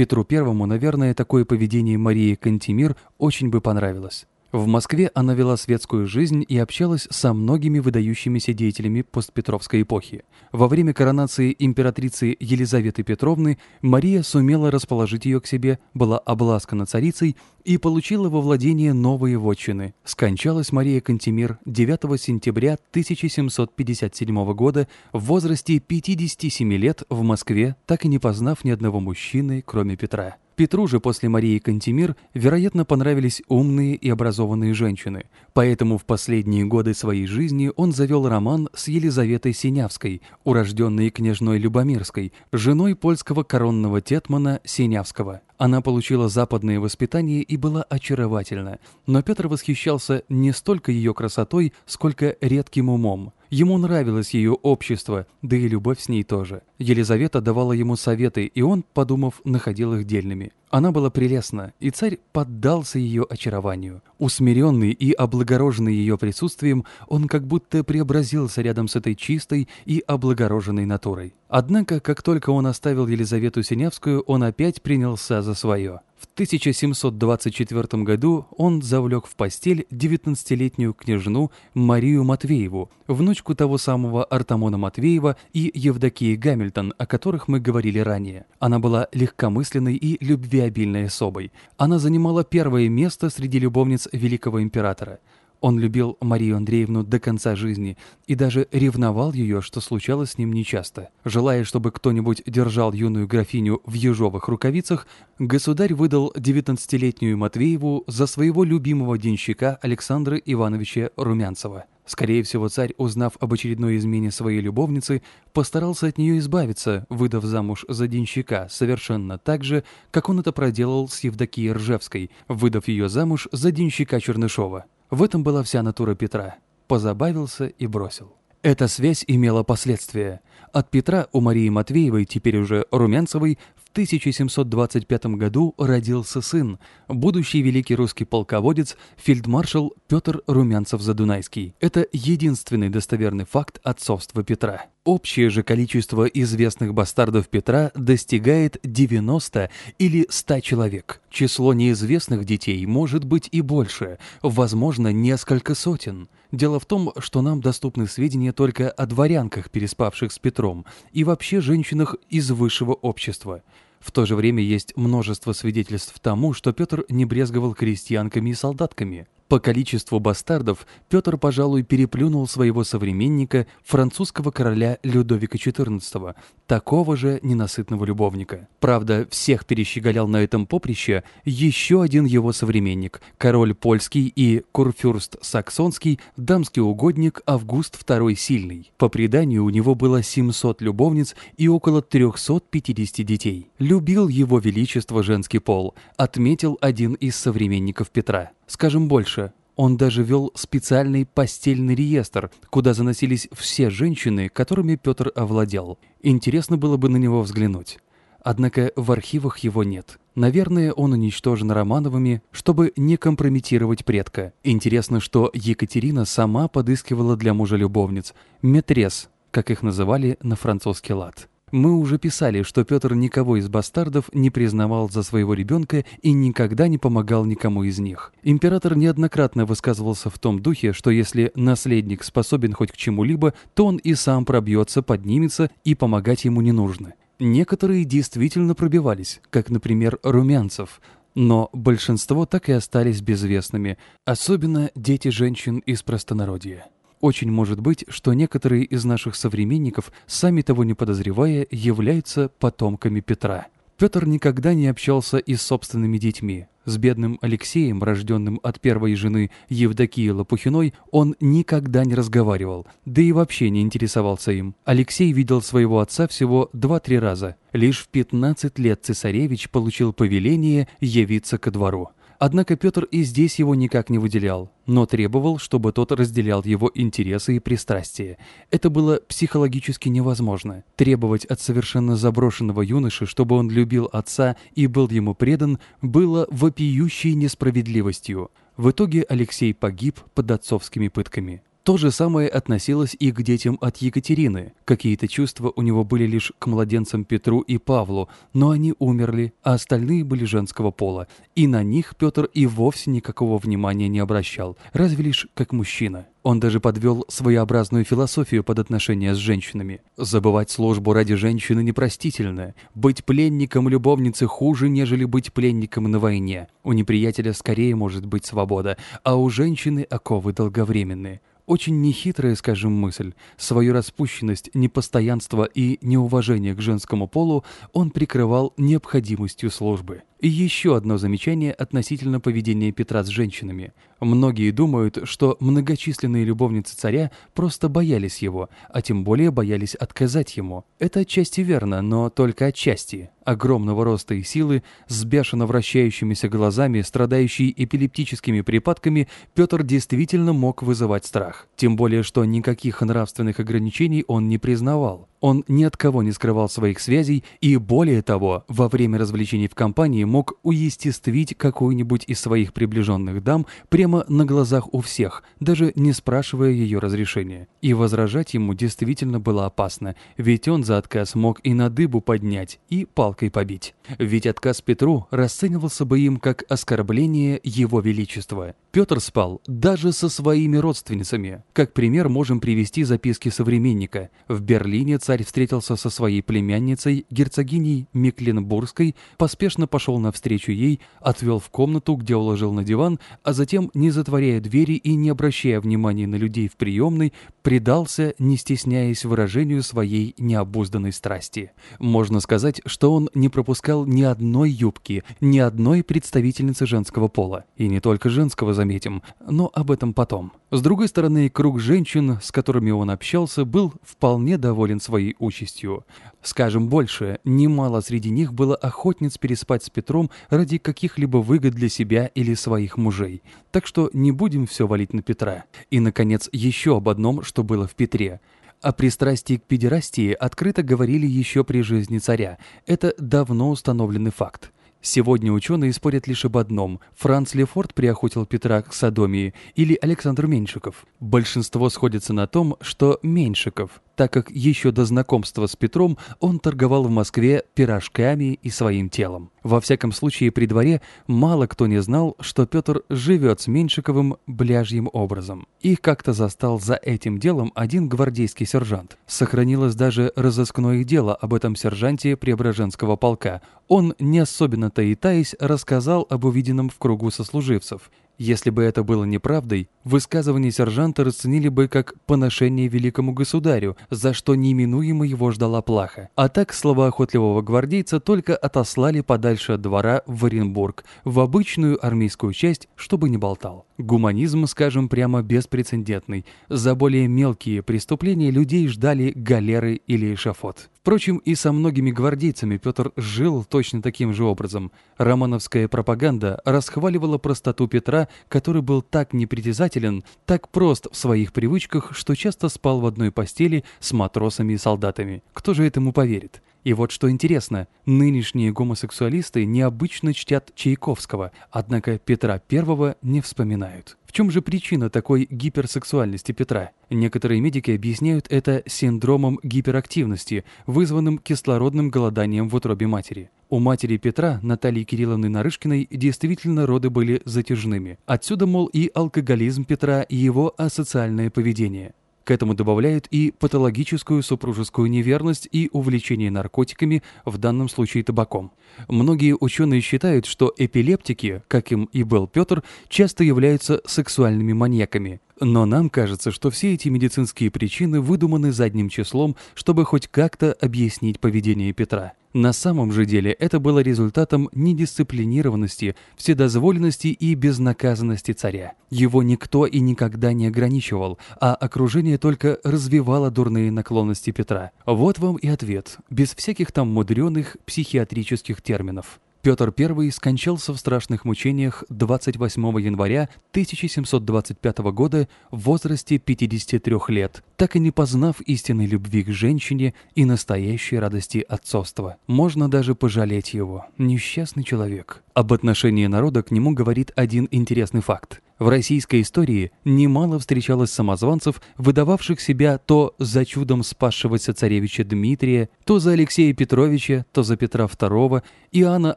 Петру Первому, наверное, такое поведение Марии Кантемир очень бы понравилось. В Москве она вела светскую жизнь и общалась со многими выдающимися деятелями постпетровской эпохи. Во время коронации императрицы Елизаветы Петровны Мария сумела расположить ее к себе, была обласкана царицей и получила во владение новые вотчины. Скончалась Мария Кантемир 9 сентября 1757 года в возрасте 57 лет в Москве, так и не познав ни одного мужчины, кроме Петра. Петру же после Марии Кантемир, вероятно, понравились умные и образованные женщины, поэтому в последние годы своей жизни он завел роман с Елизаветой Синявской, урожденной княжной Любомирской, женой польского коронного тетмана Синявского. Она получила западное воспитание и была очаровательна, но Петр восхищался не столько ее красотой, сколько редким умом. Ему нравилось ее общество, да и любовь с ней тоже. Елизавета давала ему советы, и он, подумав, находил их дельными. Она была прелестна, и царь поддался ее очарованию. Усмиренный и облагороженный ее присутствием, он как будто преобразился рядом с этой чистой и облагороженной натурой. Однако, как только он оставил Елизавету Синявскую, он опять принялся за свое. В 1724 году он завлек в постель 19-летнюю княжну Марию Матвееву, внучку того самого Артамона Матвеева и Евдокии Гамильтон, о которых мы говорили ранее. Она была легкомысленной и любвеобильной особой. Она занимала первое место среди любовниц великого императора – он любил Марию Андреевну до конца жизни и даже ревновал ее, что случалось с ним нечасто. Желая, чтобы кто-нибудь держал юную графиню в ежовых рукавицах, государь выдал 19-летнюю Матвееву за своего любимого денщика Александра Ивановича Румянцева. Скорее всего, царь, узнав об очередной измене своей любовницы, постарался от нее избавиться, выдав замуж за денщика, совершенно так же, как он это проделал с Евдокией Ржевской, выдав ее замуж за денщика Чернышова. В этом была вся натура Петра. Позабавился и бросил. Эта связь имела последствия. От Петра у Марии Матвеевой, теперь уже Румянцевой, 1725 году родился сын, будущий великий русский полководец, фельдмаршал Петр Румянцев-Задунайский. Это единственный достоверный факт отцовства Петра. Общее же количество известных бастардов Петра достигает 90 или 100 человек. Число неизвестных детей может быть и больше, возможно, несколько сотен. Дело в том, что нам доступны сведения только о дворянках, переспавших с Петром, и вообще женщинах из высшего общества. В то же время есть множество свидетельств тому, что Петр не брезговал крестьянками и солдатками. По количеству бастардов Петр, пожалуй, переплюнул своего современника, французского короля Людовика XIV, такого же ненасытного любовника. Правда, всех перещеголял на этом поприще еще один его современник, король польский и курфюрст саксонский, дамский угодник Август II Сильный. По преданию, у него было 700 любовниц и около 350 детей. Любил его величество женский пол, отметил один из современников Петра. Скажем больше, он даже вел специальный постельный реестр, куда заносились все женщины, которыми Петр овладел. Интересно было бы на него взглянуть. Однако в архивах его нет. Наверное, он уничтожен Романовыми, чтобы не компрометировать предка. Интересно, что Екатерина сама подыскивала для мужа любовниц, метрес, как их называли на французский лад. Мы уже писали, что Петр никого из бастардов не признавал за своего ребенка и никогда не помогал никому из них. Император неоднократно высказывался в том духе, что если наследник способен хоть к чему-либо, то он и сам пробьется, поднимется, и помогать ему не нужно. Некоторые действительно пробивались, как, например, Румянцев, но большинство так и остались безвестными, особенно дети женщин из простонародья. Очень может быть, что некоторые из наших современников, сами того не подозревая, являются потомками Петра. Петр никогда не общался и с собственными детьми. С бедным Алексеем, рожденным от первой жены Евдокии Лопухиной, он никогда не разговаривал, да и вообще не интересовался им. Алексей видел своего отца всего 2-3 раза. Лишь в 15 лет цесаревич получил повеление явиться ко двору. Однако Петр и здесь его никак не выделял, но требовал, чтобы тот разделял его интересы и пристрастия. Это было психологически невозможно. Требовать от совершенно заброшенного юноши, чтобы он любил отца и был ему предан, было вопиющей несправедливостью. В итоге Алексей погиб под отцовскими пытками. То же самое относилось и к детям от Екатерины. Какие-то чувства у него были лишь к младенцам Петру и Павлу, но они умерли, а остальные были женского пола. И на них Петр и вовсе никакого внимания не обращал, разве лишь как мужчина. Он даже подвел своеобразную философию под отношения с женщинами. Забывать службу ради женщины непростительно. Быть пленником любовницы хуже, нежели быть пленником на войне. У неприятеля скорее может быть свобода, а у женщины оковы долговременные. Очень нехитрая, скажем, мысль. Свою распущенность, непостоянство и неуважение к женскому полу он прикрывал необходимостью службы. Еще одно замечание относительно поведения Петра с женщинами. Многие думают, что многочисленные любовницы царя просто боялись его, а тем более боялись отказать ему. Это отчасти верно, но только отчасти. Огромного роста и силы, с бешено вращающимися глазами, страдающий эпилептическими припадками, Петр действительно мог вызывать страх. Тем более, что никаких нравственных ограничений он не признавал. Он ни от кого не скрывал своих связей и, более того, во время развлечений в компании мог уестествить какую-нибудь из своих приближенных дам прямо на глазах у всех, даже не спрашивая ее разрешения. И возражать ему действительно было опасно, ведь он за отказ мог и на дыбу поднять, и палкой побить. Ведь отказ Петру расценивался бы им как оскорбление его величества. Петр спал даже со своими родственницами. Как пример можем привести записки современника. В Берлине встретился со своей племянницей, герцогиней Мекленбургской, поспешно пошел навстречу ей, отвел в комнату, где уложил на диван, а затем, не затворяя двери и не обращая внимания на людей в приемной, предался, не стесняясь выражению своей необузданной страсти. Можно сказать, что он не пропускал ни одной юбки, ни одной представительницы женского пола. И не только женского, заметим, но об этом потом. С другой стороны, круг женщин, с которыми он общался, был вполне доволен своей своей участью. Скажем больше, немало среди них было охотниц переспать с Петром ради каких-либо выгод для себя или своих мужей. Так что не будем все валить на Петра. И, наконец, еще об одном, что было в Петре. О пристрастии к педерастии открыто говорили еще при жизни царя. Это давно установленный факт. Сегодня ученые спорят лишь об одном – Франц Лефорт приохотил Петра к Содомии или Александр Меньшиков. Большинство сходится на том, что Меньшиков, так как еще до знакомства с Петром он торговал в Москве пирожками и своим телом. Во всяком случае, при дворе мало кто не знал, что Петр живет с Меньшиковым бляжьим образом. Их как-то застал за этим делом один гвардейский сержант. Сохранилось даже разыскное дело об этом сержанте Преображенского полка. Он, не особенно таитаясь, рассказал об увиденном в кругу сослуживцев. Если бы это было неправдой, высказывание сержанта расценили бы как поношение великому государю, за что неминуемо его ждала плаха. А так слова охотливого гвардейца только отослали подальше от двора в Оренбург, в обычную армейскую часть, чтобы не болтал. Гуманизм, скажем прямо, беспрецедентный. За более мелкие преступления людей ждали галеры или эшафот. Впрочем, и со многими гвардейцами Петр жил точно таким же образом. Романовская пропаганда расхваливала простоту Петра, который был так непритязателен, так прост в своих привычках, что часто спал в одной постели с матросами и солдатами. Кто же этому поверит? И вот что интересно, нынешние гомосексуалисты необычно чтят Чайковского, однако Петра I не вспоминают. В чем же причина такой гиперсексуальности Петра? Некоторые медики объясняют это синдромом гиперактивности, вызванным кислородным голоданием в утробе матери. У матери Петра, Натальи Кирилловны Нарышкиной, действительно роды были затяжными. Отсюда, мол, и алкоголизм Петра, и его асоциальное поведение. К этому добавляют и патологическую супружескую неверность и увлечение наркотиками, в данном случае табаком. Многие ученые считают, что эпилептики, как им и был Петр, часто являются сексуальными маньяками. Но нам кажется, что все эти медицинские причины выдуманы задним числом, чтобы хоть как-то объяснить поведение Петра. На самом же деле это было результатом недисциплинированности, вседозволенности и безнаказанности царя. Его никто и никогда не ограничивал, а окружение только развивало дурные наклонности Петра. Вот вам и ответ, без всяких там мудреных психиатрических терминов. Петр I скончался в страшных мучениях 28 января 1725 года в возрасте 53 лет, так и не познав истинной любви к женщине и настоящей радости отцовства. Можно даже пожалеть его, несчастный человек. Об отношении народа к нему говорит один интересный факт. В российской истории немало встречалось самозванцев, выдававших себя то за чудом спасшегося царевича Дмитрия, то за Алексея Петровича, то за Петра II, Иоанна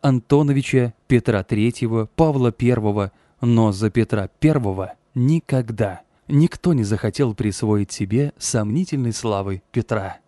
Антоновича, Петра III, Павла I, но за Петра I никогда никто не захотел присвоить себе сомнительной славы Петра.